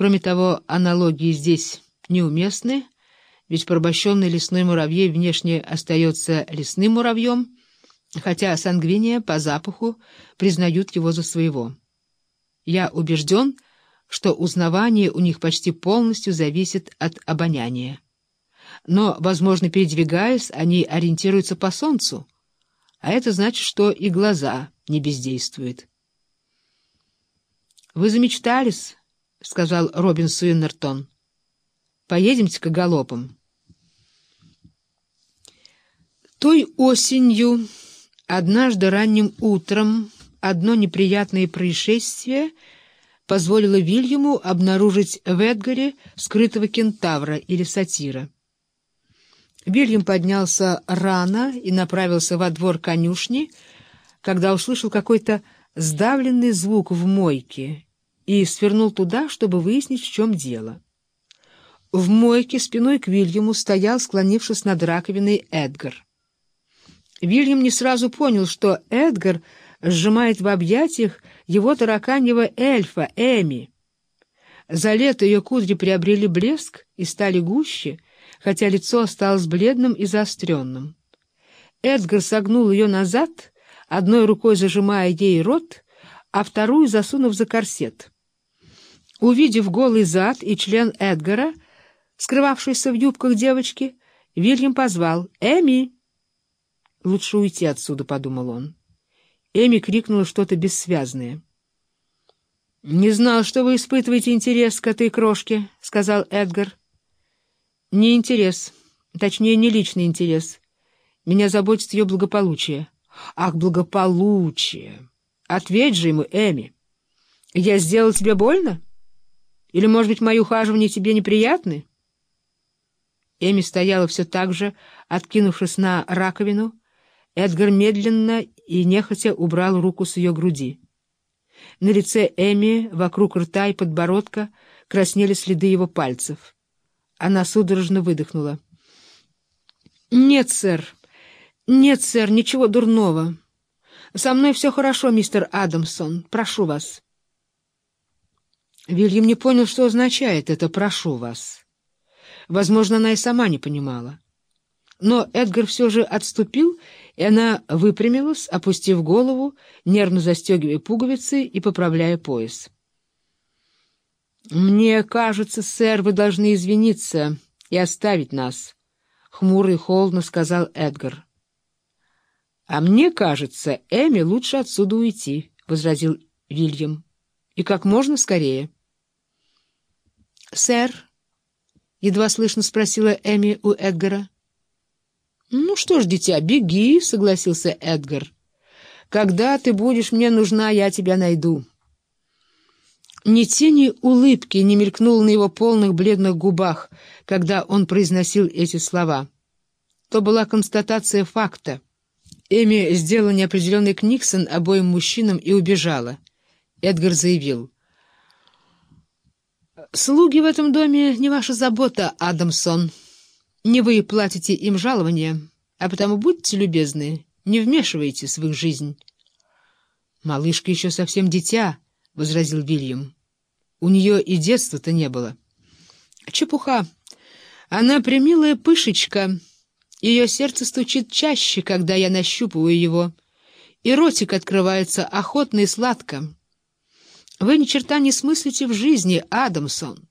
Кроме того, аналогии здесь неуместны, ведь порабощенный лесной муравей внешне остается лесным муравьем, хотя сангвиния по запаху признают его за своего. Я убежден, что узнавание у них почти полностью зависит от обоняния. Но, возможно, передвигаясь, они ориентируются по солнцу, а это значит, что и глаза не бездействуют. «Вы замечтались», — сказал Робин Суиннертон. «Поедемте-ка галопом». Той осенью, однажды ранним утром, одно неприятное происшествие позволило Вильяму обнаружить в Эдгаре скрытого кентавра или сатира. Вильям поднялся рано и направился во двор конюшни, когда услышал какой-то сдавленный звук в мойке и свернул туда, чтобы выяснить, в чем дело. В мойке спиной к Вильяму стоял, склонившись над раковиной, Эдгар. Вильям не сразу понял, что Эдгар сжимает в объятиях его тараканьего эльфа Эми. За лето ее кудри приобрели блеск и стали гуще, хотя лицо осталось бледным и заостренным. Эдгар согнул ее назад, одной рукой зажимая ей рот, а вторую засунув за корсет. Увидев голый зад и член Эдгара, скрывавшийся в юбках девочки, Вильям позвал «Эми!» «Лучше уйти отсюда», — подумал он. Эми крикнула что-то бессвязное. «Не знал, что вы испытываете интерес к этой крошке», — сказал Эдгар. «Не интерес, точнее, не личный интерес. Меня заботит ее благополучие». «Ах, благополучие! Ответь же ему, Эми. Я сделал тебе больно? Или, может быть, мои ухаживания тебе неприятны?» Эми стояла все так же, откинувшись на раковину. Эдгар медленно и нехотя убрал руку с ее груди. На лице Эми, вокруг рта и подбородка, краснели следы его пальцев. Она судорожно выдохнула. «Нет, сэр. Нет, сэр, ничего дурного. Со мной все хорошо, мистер Адамсон. Прошу вас». Вильям не понял, что означает это «прошу вас». Возможно, она и сама не понимала. Но Эдгар все же отступил, и она выпрямилась, опустив голову, нервно застегивая пуговицы и поправляя пояс. «Мне кажется, сэр, вы должны извиниться и оставить нас», — хмуро и холодно сказал Эдгар. «А мне кажется, Эми лучше отсюда уйти», — возразил Вильям. «И как можно скорее». «Сэр?» — едва слышно спросила Эми у Эдгара. «Ну что ж, дитя, беги», — согласился Эдгар. «Когда ты будешь мне нужна, я тебя найду». Ни тени улыбки не мелькнуло на его полных бледных губах, когда он произносил эти слова. То была констатация факта. Эми сделала неопределенный книксон обоим мужчинам и убежала. Эдгар заявил. «Слуги в этом доме не ваша забота, Адамсон». Не вы платите им жалование, а потому будьте любезны, не вмешивайтесь в их жизнь. — Малышка еще совсем дитя, — возразил Вильям. — У нее и детства-то не было. — Чепуха. Она примилая пышечка. Ее сердце стучит чаще, когда я нащупываю его, и ротик открывается охотно и сладко. Вы ни черта не смыслите в жизни, Адамсон.